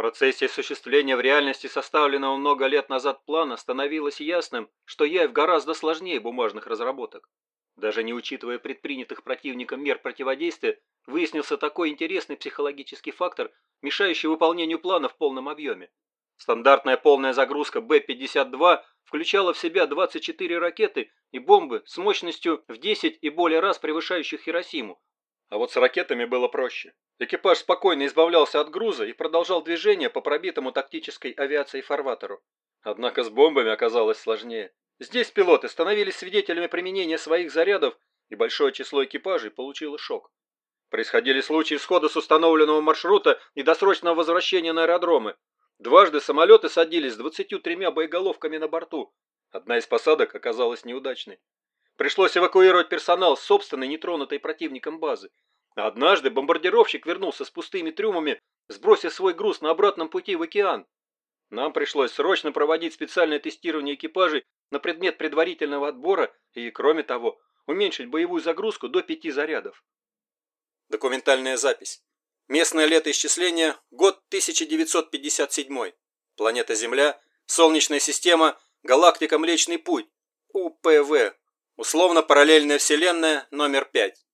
процессе осуществления в реальности составленного много лет назад плана становилось ясным, что Яев гораздо сложнее бумажных разработок. Даже не учитывая предпринятых противником мер противодействия, выяснился такой интересный психологический фактор, мешающий выполнению плана в полном объеме. Стандартная полная загрузка Б-52 включала в себя 24 ракеты и бомбы с мощностью в 10 и более раз превышающих Хиросиму. А вот с ракетами было проще. Экипаж спокойно избавлялся от груза и продолжал движение по пробитому тактической авиацией фарватеру. Однако с бомбами оказалось сложнее. Здесь пилоты становились свидетелями применения своих зарядов, и большое число экипажей получило шок. Происходили случаи схода с установленного маршрута и досрочного возвращения на аэродромы. Дважды самолеты садились с 23 боеголовками на борту. Одна из посадок оказалась неудачной. Пришлось эвакуировать персонал с собственной нетронутой противником базы. Однажды бомбардировщик вернулся с пустыми трюмами, сбросив свой груз на обратном пути в океан. Нам пришлось срочно проводить специальное тестирование экипажей на предмет предварительного отбора и, кроме того, уменьшить боевую загрузку до пяти зарядов. Документальная запись. Местное летоисчисление – год 1957. Планета Земля, Солнечная система, галактика Млечный Путь, УПВ, условно параллельная Вселенная номер 5.